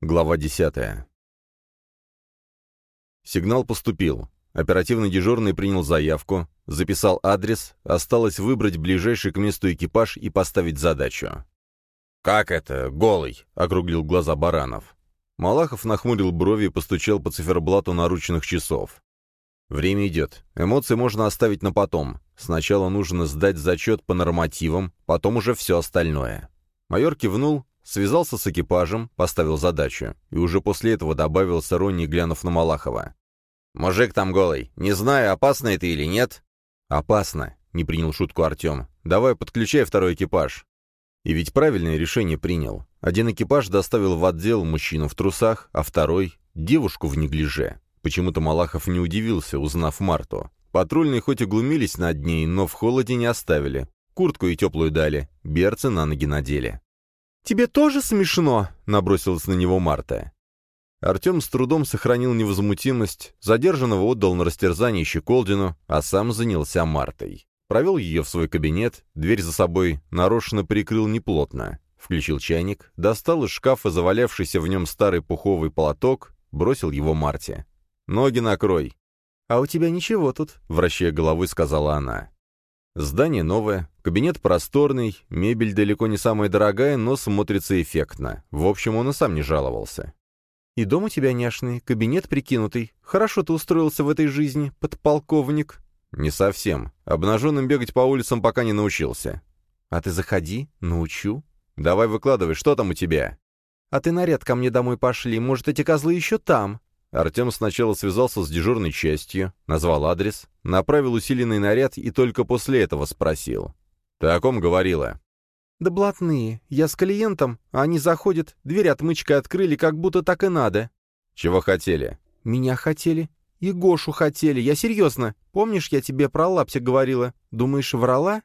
Глава 10. Сигнал поступил. Оперативный дежурный принял заявку, записал адрес, осталось выбрать ближайший к месту экипаж и поставить задачу. «Как это, голый?» — округлил глаза Баранов. Малахов нахмурил брови и постучал по циферблату наручных часов. «Время идет. Эмоции можно оставить на потом. Сначала нужно сдать зачет по нормативам, потом уже все остальное». Майор кивнул, связался с экипажем, поставил задачу, и уже после этого добавил с иронией, глянув на Малахова. «Мужик там голый. Не знаю, опасно это или нет». «Опасно», — не принял шутку Артем. «Давай подключай второй экипаж». И ведь правильное решение принял. Один экипаж доставил в отдел мужчину в трусах, а второй — девушку в неглиже. Почему-то Малахов не удивился, узнав Марту. Патрульные хоть и глумились над ней, но в холоде не оставили. Куртку и теплую дали, берцы на ноги надели. «Тебе тоже смешно?» — набросилась на него Марта. Артем с трудом сохранил невозмутимость, задержанного отдал на растерзание Щеколдину, а сам занялся Мартой. Провел ее в свой кабинет, дверь за собой нарочно прикрыл неплотно. Включил чайник, достал из шкафа завалявшийся в нем старый пуховый полоток, бросил его Марте. «Ноги накрой». «А у тебя ничего тут», — вращая головой, сказала она. Здание новое, кабинет просторный, мебель далеко не самая дорогая, но смотрится эффектно. В общем, он и сам не жаловался. И дом у тебя няшный, кабинет прикинутый. Хорошо ты устроился в этой жизни, подполковник». «Не совсем. Обнаженным бегать по улицам пока не научился». «А ты заходи, научу». «Давай выкладывай, что там у тебя?» «А ты наряд ко мне домой пошли, может, эти козлы еще там?» Артем сначала связался с дежурной частью, назвал адрес, направил усиленный наряд и только после этого спросил. «Ты о ком говорила?» «Да блатные. Я с клиентом, а они заходят, дверь отмычкой открыли, как будто так и надо». «Чего хотели?» «Меня хотели. И Гошу хотели. Я серьезно. Помнишь, я тебе про лаптик говорила? Думаешь, врала?»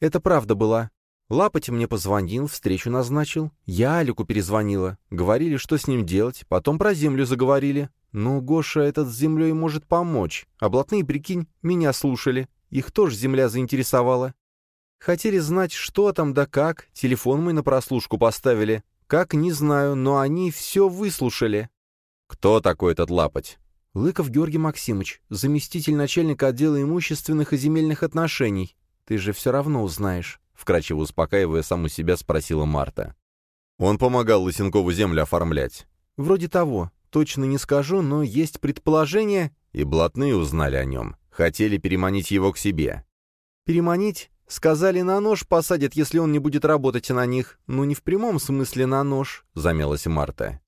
«Это правда была. Лапоть мне позвонил, встречу назначил. Я Алику перезвонила. Говорили, что с ним делать. Потом про землю заговорили. Ну, Гоша этот с землей может помочь. А блатные, прикинь, меня слушали. Их тоже земля заинтересовала. Хотели знать, что там да как, телефон мы на прослушку поставили. Как, не знаю, но они все выслушали. Кто такой этот лапоть? Лыков Георгий Максимович, заместитель начальника отдела имущественных и земельных отношений. Ты же все равно узнаешь, вкрадчиво успокаивая саму себя, спросила Марта. Он помогал Лысенкову землю оформлять. Вроде того. Точно не скажу, но есть предположение... И блатные узнали о нем. Хотели переманить его к себе. Переманить? «Сказали, на нож посадят, если он не будет работать на них. Ну, не в прямом смысле на нож», — замялась Марта.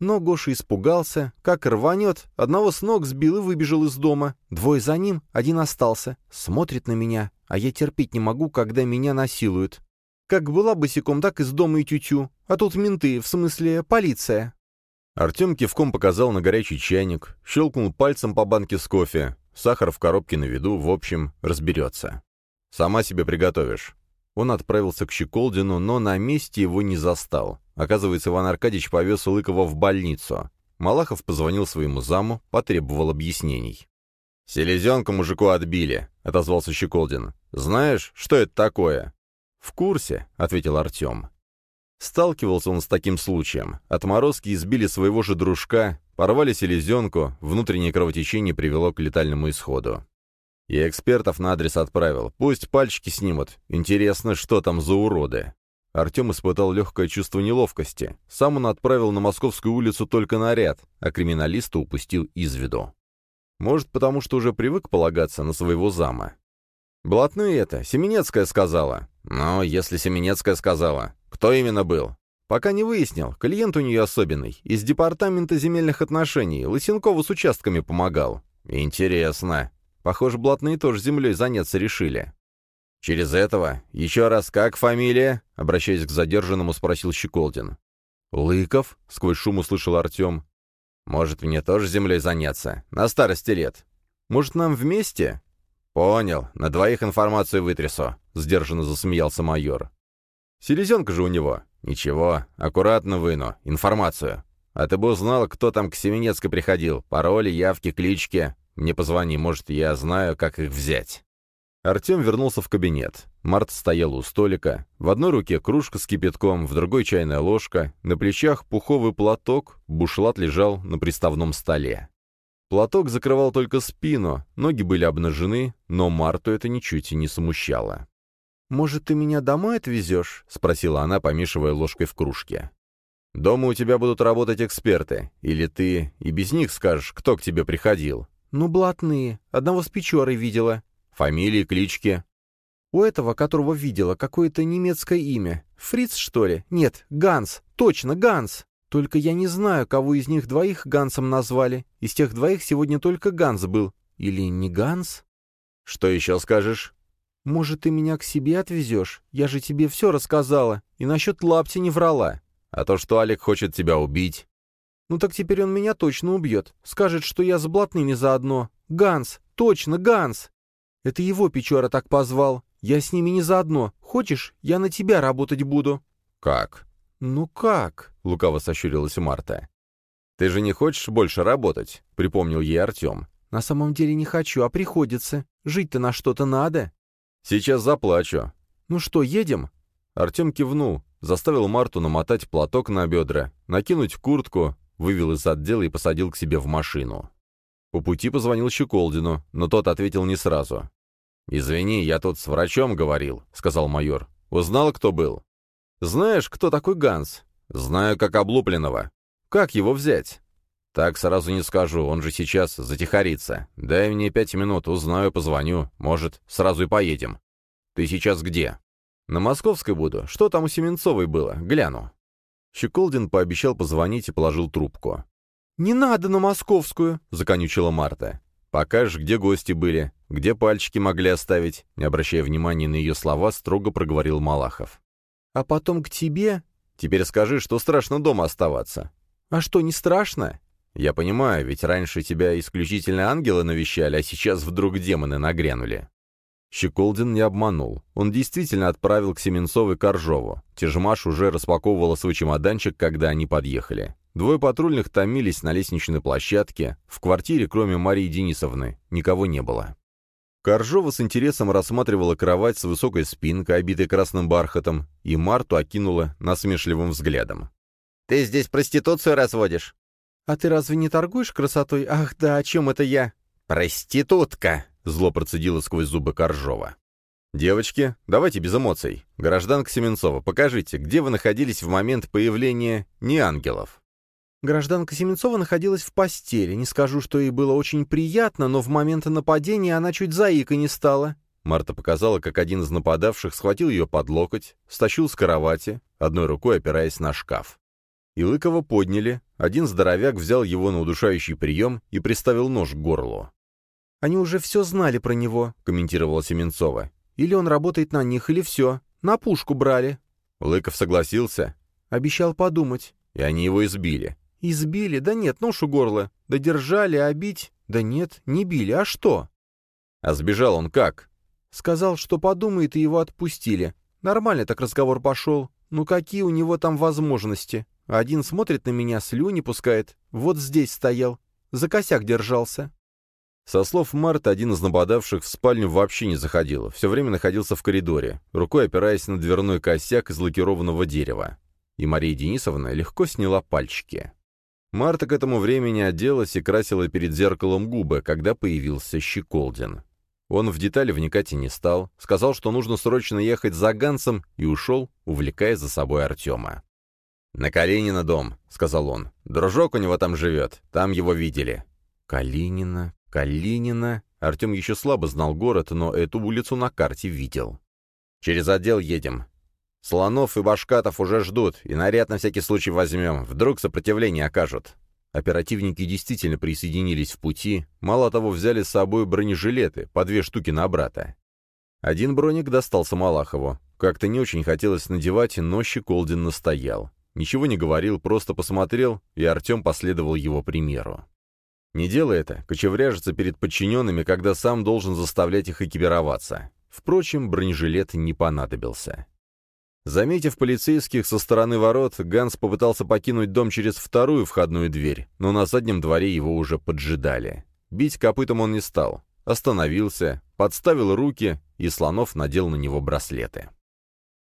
Но Гоша испугался, как рванет, одного с ног сбил и выбежал из дома. Двое за ним, один остался. Смотрит на меня, а я терпеть не могу, когда меня насилуют. Как была босиком, так из дома и тютю. А тут менты, в смысле полиция. Артем кивком показал на горячий чайник, щелкнул пальцем по банке с кофе. Сахар в коробке на виду, в общем, разберется. «Сама себе приготовишь». Он отправился к Щеколдину, но на месте его не застал. Оказывается, Иван Аркадьевич повез Лыкова в больницу. Малахов позвонил своему заму, потребовал объяснений. «Селезенка мужику отбили», — отозвался Щеколдин. «Знаешь, что это такое?» «В курсе», — ответил Артем. Сталкивался он с таким случаем. Отморозки избили своего же дружка, порвали селезенку, внутреннее кровотечение привело к летальному исходу. Я экспертов на адрес отправил. Пусть пальчики снимут. Интересно, что там за уроды. Артем испытал легкое чувство неловкости. Сам он отправил на Московскую улицу только наряд, а криминалиста упустил из виду. Может, потому что уже привык полагаться на своего зама. Блатные это, Семенецкая сказала. Но если Семенецкая сказала, кто именно был? Пока не выяснил, клиент у нее особенный, из департамента земельных отношений, Лысенкову с участками помогал. Интересно. Похоже, блатные тоже землей заняться решили. «Через этого? Еще раз, как фамилия?» — обращаясь к задержанному, спросил Щеколдин. «Лыков?» — сквозь шум услышал Артем. «Может, мне тоже землей заняться? На старости лет. Может, нам вместе?» «Понял. На двоих информацию вытрясу», — сдержанно засмеялся майор. «Селезенка же у него. Ничего, аккуратно выну. Информацию. А ты бы узнал, кто там к Семенецкой приходил. Пароли, явки, клички. Мне позвони, может, я знаю, как их взять». Артем вернулся в кабинет. Марта стояла у столика. В одной руке кружка с кипятком, в другой чайная ложка, на плечах пуховый платок, бушлат лежал на приставном столе. Платок закрывал только спину, ноги были обнажены, но Марту это ничуть и не смущало. «Может, ты меня домой отвезешь?» — спросила она, помешивая ложкой в кружке. «Дома у тебя будут работать эксперты. Или ты и без них скажешь, кто к тебе приходил?» «Ну, блатные. Одного с Печорой видела». «Фамилии, клички?» «У этого, которого видела, какое-то немецкое имя. Фриц, что ли? Нет, Ганс. Точно, Ганс. Только я не знаю, кого из них двоих Гансом назвали. Из тех двоих сегодня только Ганс был. Или не Ганс?» «Что еще скажешь?» «Может, ты меня к себе отвезешь? Я же тебе все рассказала. И насчет лапти не врала. А то, что Алик хочет тебя убить...» «Ну так теперь он меня точно убьет. Скажет, что я с блатными заодно. Ганс! Точно, Ганс! Это его Печора так позвал. Я с ними не заодно. Хочешь, я на тебя работать буду?» «Как?» «Ну как?» — лукаво сощурилась Марта. «Ты же не хочешь больше работать?» — припомнил ей Артем. «На самом деле не хочу, а приходится. Жить-то на что-то надо». «Сейчас заплачу». «Ну что, едем?» Артем кивнул, заставил Марту намотать платок на бедра, накинуть куртку, вывел из отдела и посадил к себе в машину. По пути позвонил Щеколдину, но тот ответил не сразу. «Извини, я тут с врачом говорил», — сказал майор. «Узнал, кто был?» «Знаешь, кто такой Ганс?» «Знаю, как облупленного. Как его взять?» «Так сразу не скажу, он же сейчас затихарится. Дай мне пять минут, узнаю, позвоню. Может, сразу и поедем. Ты сейчас где?» «На Московской буду. Что там у Семенцовой было? Гляну». Щеколдин пообещал позвонить и положил трубку. «Не надо на Московскую!» — законючила Марта. «Покажешь, где гости были, где пальчики могли оставить?» Не обращая внимания на ее слова, строго проговорил Малахов. «А потом к тебе?» «Теперь скажи, что страшно дома оставаться». «А что, не страшно?» «Я понимаю, ведь раньше тебя исключительно ангелы навещали, а сейчас вдруг демоны нагрянули». Щеколдин не обманул. Он действительно отправил к Семенцовой Коржову. Тяжмаш уже распаковывала свой чемоданчик, когда они подъехали. Двое патрульных томились на лестничной площадке. В квартире, кроме Марии Денисовны, никого не было. Коржова с интересом рассматривала кровать с высокой спинкой, обитой красным бархатом, и Марту окинула насмешливым взглядом. «Ты здесь проституцию разводишь?» «А ты разве не торгуешь красотой? Ах да, о чем это я?» «Проститутка!» — зло процедила сквозь зубы Коржова. «Девочки, давайте без эмоций. Гражданка Семенцова, покажите, где вы находились в момент появления неангелов?» Гражданка Семенцова находилась в постели. Не скажу, что ей было очень приятно, но в момент нападения она чуть заикой не стала. Марта показала, как один из нападавших схватил ее под локоть, стащил с кровати, одной рукой опираясь на шкаф. Илыкова подняли, один здоровяк взял его на удушающий прием и приставил нож к горлу. «Они уже все знали про него», — комментировала Семенцова. «Или он работает на них, или все. На пушку брали». Лыков согласился. Обещал подумать. И они его избили. «Избили? Да нет, нож у горла. Да держали, а бить? Да нет, не били. А что?» «А сбежал он как?» «Сказал, что подумает, и его отпустили. Нормально так разговор пошел. Ну какие у него там возможности? Один смотрит на меня, слюни пускает. Вот здесь стоял. За косяк держался». Со слов Марта, один из нападавших в спальню вообще не заходил, все время находился в коридоре, рукой опираясь на дверной косяк из лакированного дерева. И Мария Денисовна легко сняла пальчики. Марта к этому времени оделась и красила перед зеркалом губы, когда появился Щеколдин. Он в детали вникать и не стал, сказал, что нужно срочно ехать за Гансом, и ушел, увлекая за собой Артема. «На Калинина дом», — сказал он. «Дружок у него там живет, там его видели». «Калинина, Калинина...» Артем еще слабо знал город, но эту улицу на карте видел. «Через отдел едем. Слонов и башкатов уже ждут, и наряд на всякий случай возьмем, вдруг сопротивление окажут». Оперативники действительно присоединились в пути, мало того, взяли с собой бронежилеты, по две штуки на брата. Один броник достался Малахову. Как-то не очень хотелось надевать, но Щеколдин настоял. Ничего не говорил, просто посмотрел, и Артем последовал его примеру. Не делай это, кочевряжется перед подчиненными, когда сам должен заставлять их экипироваться. Впрочем, бронежилет не понадобился. Заметив полицейских со стороны ворот, Ганс попытался покинуть дом через вторую входную дверь, но на заднем дворе его уже поджидали. Бить копытом он не стал. остановился, подставил руки, и Слонов надел на него браслеты.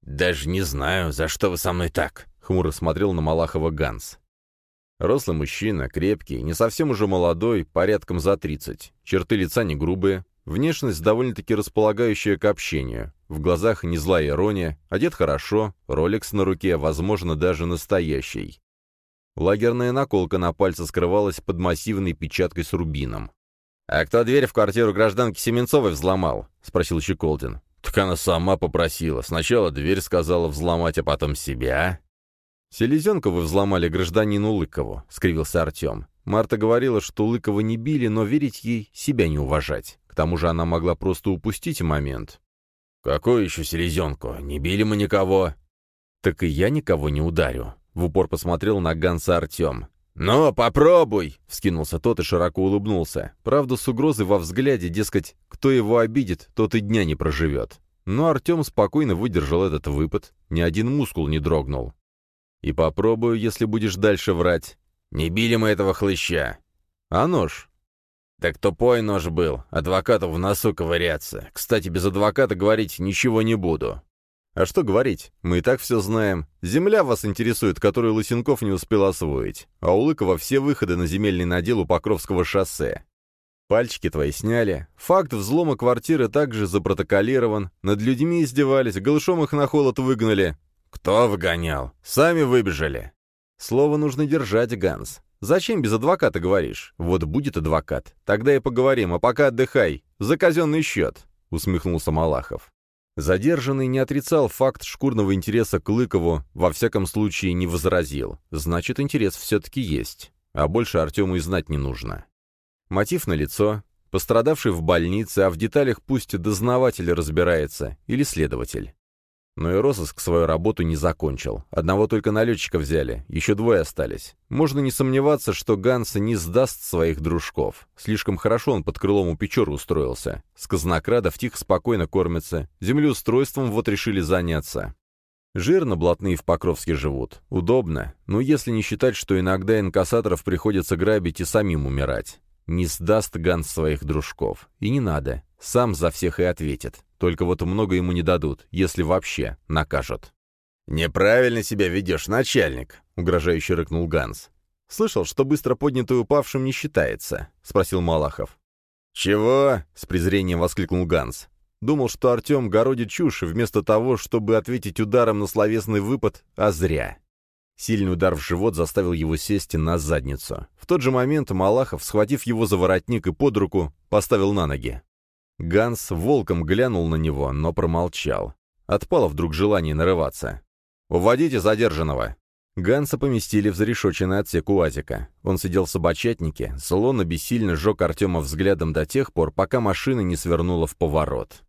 «Даже не знаю, за что вы со мной так», — хмуро смотрел на Малахова Ганс. Рослый мужчина, крепкий, не совсем уже молодой, порядком за тридцать. Черты лица не грубые, внешность довольно-таки располагающая к общению. В глазах не злая ирония, одет хорошо, роликс на руке, возможно, даже настоящий. Лагерная наколка на пальце скрывалась под массивной печаткой с рубином. «А кто дверь в квартиру гражданки Семенцовой взломал?» — спросил Щеколдин. «Так она сама попросила. Сначала дверь сказала взломать, а потом себя». «Селезенку вы взломали гражданину Лыкову», — скривился Артем. Марта говорила, что Лыкова не били, но верить ей себя не уважать. К тому же она могла просто упустить момент. «Какую еще селезенку? Не били мы никого». «Так и я никого не ударю», в упор посмотрел на Ганса Артем. «Ну, попробуй!» — вскинулся тот и широко улыбнулся. Правда, с угрозой во взгляде, дескать, кто его обидит, тот и дня не проживет. Но Артем спокойно выдержал этот выпад, ни один мускул не дрогнул. «И попробую, если будешь дальше врать. Не били мы этого хлыща. А нож?» «Так тупой нож был, адвокату в носу ковыряться. Кстати, без адвоката говорить ничего не буду. А что говорить, мы и так все знаем. Земля вас интересует, которую Лысенков не успел освоить. А у Лыкова все выходы на земельный надел у Покровского шоссе. Пальчики твои сняли. Факт взлома квартиры также запротоколирован. Над людьми издевались, голышом их на холод выгнали. Кто выгонял? Сами выбежали. Слово нужно держать, Ганс. Зачем без адвоката говоришь? Вот будет адвокат. Тогда и поговорим, а пока отдыхай. За казенный счет, — усмехнулся Малахов. Задержанный не отрицал факт шкурного интереса к Лыкову, во всяком случае не возразил. Значит, интерес все-таки есть. А больше Артему и знать не нужно. Мотив на лицо, пострадавший в больнице, а в деталях пусть дознаватель разбирается, или следователь. Но и розыск свою работу не закончил. Одного только налетчика взяли, еще двое остались. Можно не сомневаться, что Ганс не сдаст своих дружков. Слишком хорошо он под крылом у Печора устроился. С казнокрадов тихо спокойно кормятся. Землеустройством вот решили заняться. Жирно блатные в Покровске живут. Удобно. Но если не считать, что иногда инкассаторов приходится грабить и самим умирать. Не сдаст Ганс своих дружков. И не надо. Сам за всех и ответит. Только вот много ему не дадут, если вообще накажут. «Неправильно себя ведешь, начальник», — угрожающе рыкнул Ганс. «Слышал, что быстро поднятый упавшим не считается?» — спросил Малахов. «Чего?» — с презрением воскликнул Ганс. Думал, что Артем городит чушь, вместо того, чтобы ответить ударом на словесный выпад, а зря. Сильный удар в живот заставил его сесть на задницу. В тот же момент Малахов, схватив его за воротник и под руку, поставил на ноги. Ганс волком глянул на него, но промолчал. Отпало вдруг желание нарываться. «Уводите задержанного!» Ганса поместили в зарешоченный отсек УАЗика. Он сидел в собачатнике, зло бессильно сжег Артема взглядом до тех пор, пока машина не свернула в поворот.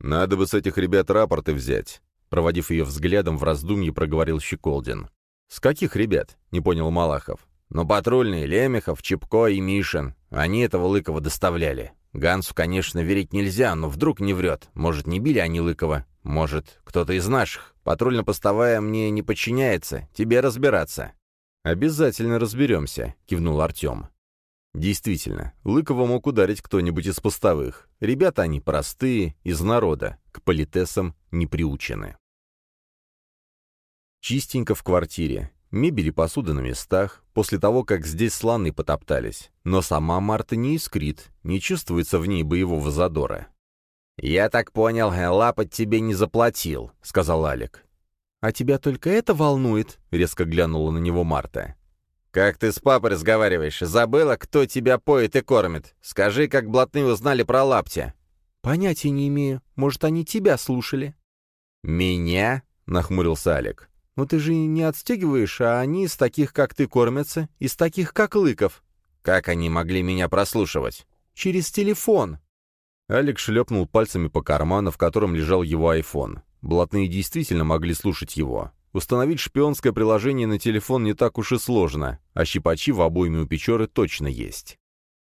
«Надо бы с этих ребят рапорты взять», — проводив ее взглядом в раздумье, проговорил Щеколдин. «С каких ребят?» — не понял Малахов. «Ну, патрульные, Лемехов, Чепко и Мишин. Они этого Лыкова доставляли. Гансу, конечно, верить нельзя, но вдруг не врет. Может, не били они Лыкова? Может, кто-то из наших? Патрульно-постовая мне не подчиняется. Тебе разбираться». «Обязательно разберемся», — кивнул Артем. Действительно, Лыкова мог ударить кто-нибудь из постовых. Ребята они простые, из народа, к политесам не приучены. Чистенько в квартире. Мебель и посуда на местах, после того, как здесь слоны потоптались. Но сама Марта не искрит, не чувствуется в ней боевого задора. «Я так понял, лапать тебе не заплатил», — сказал Алик. «А тебя только это волнует?» — резко глянула на него Марта. «Как ты с папой разговариваешь? Забыла, кто тебя поет и кормит? Скажи, как блатные узнали про лаптя?» «Понятия не имею. Может, они тебя слушали?» «Меня?» — нахмурился Алик. «Но ты же не отстегиваешь, а они из таких, как ты, кормятся, из таких, как Лыков». «Как они могли меня прослушивать?» «Через телефон». Алекс шлепнул пальцами по карману, в котором лежал его айфон. Блатные действительно могли слушать его. Установить шпионское приложение на телефон не так уж и сложно, а щипачи в обойме у Печоры точно есть.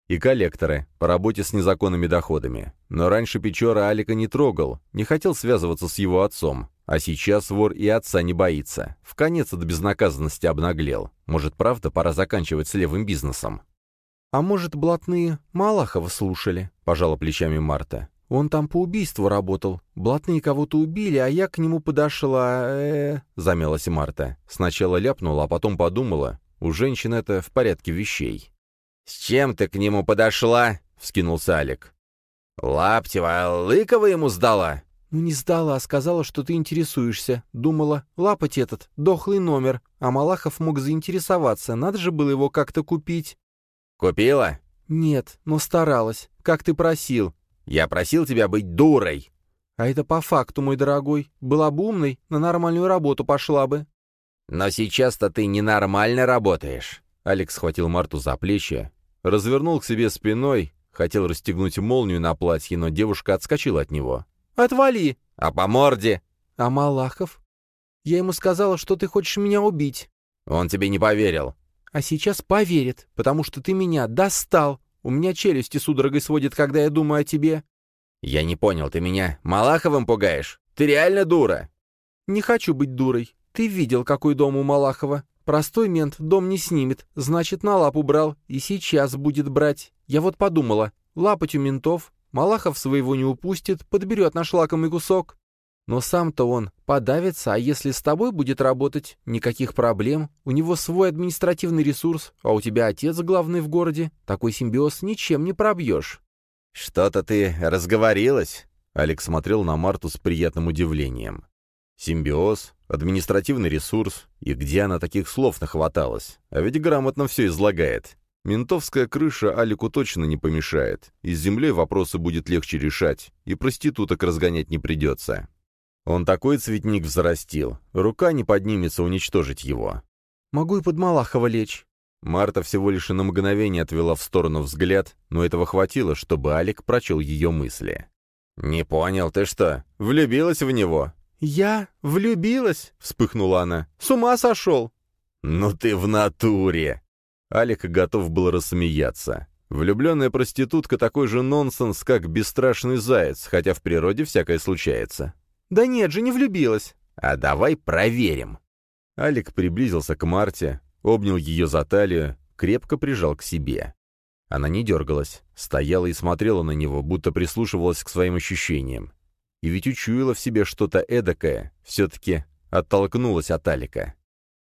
И коллекторы, по работе с незаконными доходами. Но раньше Печора Алика не трогал, не хотел связываться с его отцом. А сейчас вор и отца не боится. В конец от безнаказанности обнаглел. Может, правда, пора заканчивать с левым бизнесом? «А может, блатные Малахова слушали?» — пожала плечами Марта. «Он там по убийству работал. Блатные кого-то убили, а я к нему подошла... э замялась Марта. Сначала ляпнула, а потом подумала. У женщин это в порядке вещей. «С чем ты к нему подошла?» — вскинулся Алик. «Лаптева, Лыкова ему сдала?» «Ну не сдала, а сказала, что ты интересуешься. Думала, лапать этот, дохлый номер, а Малахов мог заинтересоваться, надо же было его как-то купить». «Купила?» «Нет, но старалась, как ты просил». «Я просил тебя быть дурой». «А это по факту, мой дорогой. Была бы умной, на нормальную работу пошла бы». «Но сейчас-то ты ненормально работаешь». Алекс схватил Марту за плечи, развернул к себе спиной, хотел расстегнуть молнию на платье, но девушка отскочила от него. «Отвали!» «А по морде?» «А Малахов?» «Я ему сказала, что ты хочешь меня убить». «Он тебе не поверил». «А сейчас поверит, потому что ты меня достал. У меня челюсти судорогой сводит, когда я думаю о тебе». «Я не понял, ты меня Малаховым пугаешь? Ты реально дура?» «Не хочу быть дурой. Ты видел, какой дом у Малахова. Простой мент дом не снимет, значит, на лапу брал, и сейчас будет брать. Я вот подумала, лапать у ментов, Малахов своего не упустит, подберет наш лакомый кусок. Но сам-то он подавится, а если с тобой будет работать, никаких проблем. У него свой административный ресурс, а у тебя отец главный в городе. Такой симбиоз ничем не пробьешь. «Что-то ты разговорилась?» Алекс смотрел на Марту с приятным удивлением. Симбиоз, административный ресурс, и где она таких слов нахваталась? А ведь грамотно все излагает. Ментовская крыша Алику точно не помешает, и с землей вопросы будет легче решать, и проституток разгонять не придется. Он такой цветник взрастил, рука не поднимется уничтожить его. «Могу и под Малахова лечь». Марта всего лишь на мгновение отвела в сторону взгляд, но этого хватило, чтобы Алик прочел ее мысли. «Не понял, ты что, влюбилась в него?» «Я влюбилась?» — вспыхнула она. «С ума сошел!» «Ну ты в натуре!» Алик готов был рассмеяться. Влюбленная проститутка такой же нонсенс, как бесстрашный заяц, хотя в природе всякое случается. «Да нет же, не влюбилась!» «А давай проверим!» Алик приблизился к Марте, обнял ее за талию, крепко прижал к себе. Она не дергалась, стояла и смотрела на него, будто прислушивалась к своим ощущениям. И ведь учуяла в себе что-то эдакое, все-таки оттолкнулась от Алика.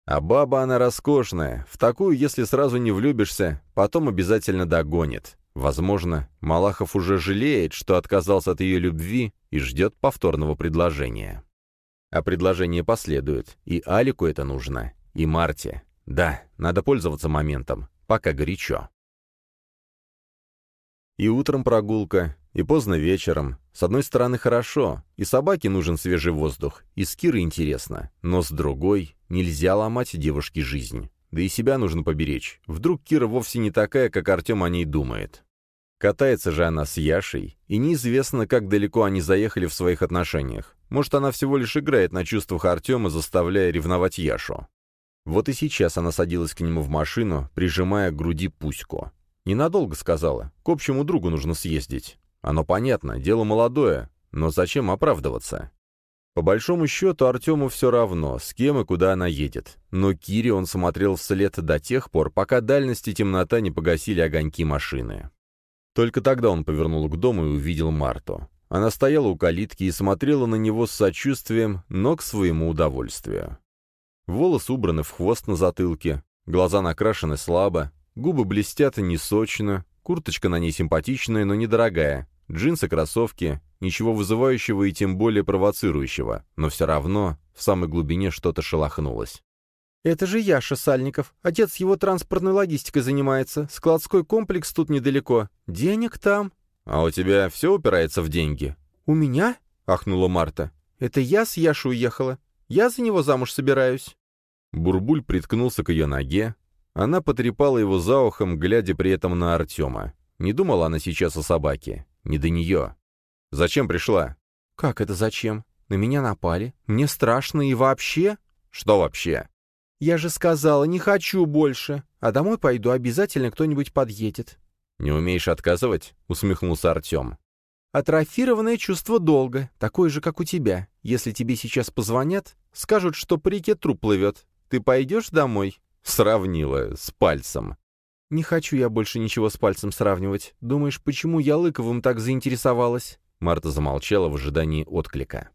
А баба она роскошная, в такую, если сразу не влюбишься, потом обязательно догонит. Возможно, Малахов уже жалеет, что отказался от ее любви и ждет повторного предложения. А предложение последует, и Алику это нужно, и Марте. Да, надо пользоваться моментом, пока горячо. И утром прогулка, и поздно вечером. С одной стороны, хорошо, и собаке нужен свежий воздух, и с Кирой интересно, но с другой, нельзя ломать девушке жизнь. Да и себя нужно поберечь. Вдруг Кира вовсе не такая, как Артем о ней думает. Катается же она с Яшей, и неизвестно, как далеко они заехали в своих отношениях. Может, она всего лишь играет на чувствах Артема, заставляя ревновать Яшу. Вот и сейчас она садилась к нему в машину, прижимая к груди Пуську. Ненадолго сказала. К общему другу нужно съездить. Оно понятно, дело молодое, но зачем оправдываться? По большому счету Артему все равно, с кем и куда она едет. Но Кире он смотрел вслед до тех пор, пока дальность и темнота не погасили огоньки машины. Только тогда он повернул к дому и увидел Марту. Она стояла у калитки и смотрела на него с сочувствием, но к своему удовольствию. Волосы убраны в хвост на затылке, глаза накрашены слабо, Губы блестят несочно, курточка на ней симпатичная, но недорогая, джинсы, кроссовки, ничего вызывающего и тем более провоцирующего, но все равно в самой глубине что-то шелохнулось. «Это же Яша Сальников. Отец его транспортной логистикой занимается. Складской комплекс тут недалеко. Денег там». «А у тебя все упирается в деньги?» «У меня?» — ахнула Марта. «Это я с Яшей уехала. Я за него замуж собираюсь». Бурбуль приткнулся к ее ноге, она потрепала его за ухом, глядя при этом на Артема. Не думала она сейчас о собаке. Не до нее. «Зачем пришла?» «Как это зачем? На меня напали. Мне страшно и вообще...» «Что вообще?» «Я же сказала, не хочу больше. А домой пойду, обязательно кто-нибудь подъедет». «Не умеешь отказывать?» — усмехнулся Артем. «Атрофированное чувство долга, такое же, как у тебя. Если тебе сейчас позвонят, скажут, что по реке труп плывет. Ты пойдешь домой?» Сравнила с пальцем. «Не хочу я больше ничего с пальцем сравнивать. Думаешь, почему я Лыковым так заинтересовалась?» Марта замолчала в ожидании отклика.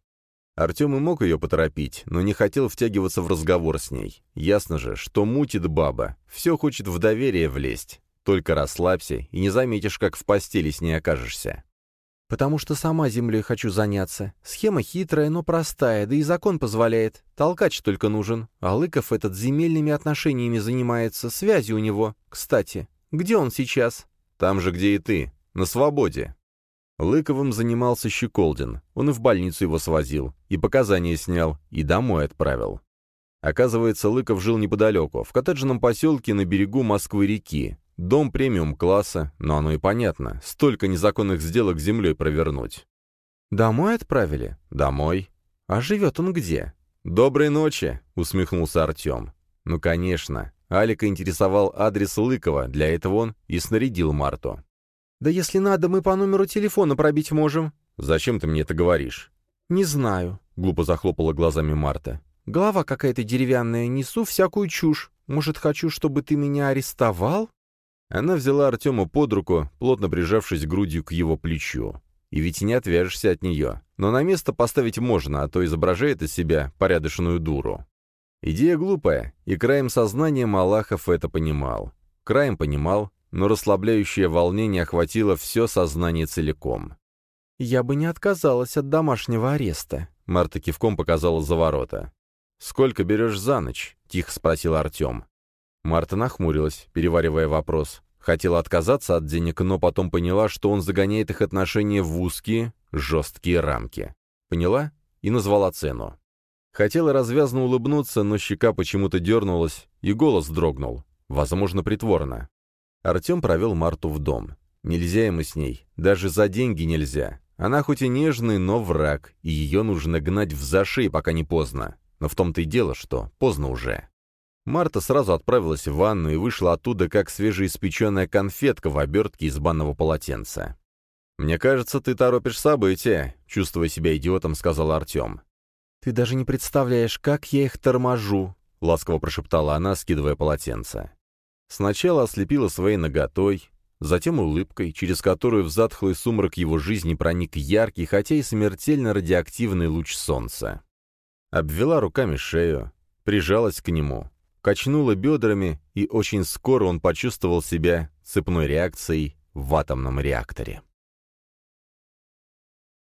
Артем и мог ее поторопить, но не хотел втягиваться в разговор с ней. Ясно же, что мутит баба, все хочет в доверие влезть. Только расслабься и не заметишь, как в постели с ней окажешься. «Потому что сама землей хочу заняться. Схема хитрая, но простая, да и закон позволяет. Толкач только нужен. А Лыков этот земельными отношениями занимается, связи у него. Кстати, где он сейчас?» «Там же, где и ты. На свободе». Лыковым занимался Щеколдин. Он и в больницу его свозил, и показания снял, и домой отправил. Оказывается, Лыков жил неподалеку, в коттеджном поселке на берегу Москвы-реки. Дом премиум-класса, но оно и понятно. Столько незаконных сделок с землей провернуть. «Домой отправили?» «Домой». «А живет он где?» «Доброй ночи», — усмехнулся Артем. «Ну, конечно. Алика интересовал адрес Лыкова, для этого он и снарядил Марту». «Да если надо, мы по номеру телефона пробить можем». «Зачем ты мне это говоришь?» «Не знаю», — глупо захлопала глазами Марта. «Голова какая-то деревянная, несу всякую чушь. Может, хочу, чтобы ты меня арестовал?» Она взяла Артема под руку, плотно прижавшись грудью к его плечу. И ведь не отвяжешься от нее. Но на место поставить можно, а то изображает из себя порядочную дуру. Идея глупая, и краем сознания Малахов это понимал. Краем понимал, но расслабляющее волнение охватило все сознание целиком. «Я бы не отказалась от домашнего ареста», — Марта кивком показала за ворота. «Сколько берешь за ночь?» — тихо спросил Артем. Марта нахмурилась, переваривая вопрос. Хотела отказаться от денег, но потом поняла, что он загоняет их отношения в узкие, жесткие рамки. Поняла? И назвала цену. Хотела развязно улыбнуться, но щека почему-то дернулась, и голос дрогнул. Возможно, притворно. Артем провел Марту в дом. Нельзя ему с ней. Даже за деньги нельзя. Она хоть и нежный, но враг, и ее нужно гнать в зашей, пока не поздно. Но в том-то и дело, что поздно уже. Марта сразу отправилась в ванну и вышла оттуда, как свежеиспеченная конфетка в обертке из банного полотенца. «Мне кажется, ты торопишь события», — чувствуя себя идиотом, сказал Артем. «Ты даже не представляешь, как я их торможу», — ласково прошептала она, скидывая полотенце. Сначала ослепила своей наготой, затем улыбкой, через которую в затхлый сумрак его жизни проник яркий, хотя и смертельно радиоактивный луч солнца. Обвела руками шею, прижалась к нему, качнула бедрами, и очень скоро он почувствовал себя цепной реакцией в атомном реакторе.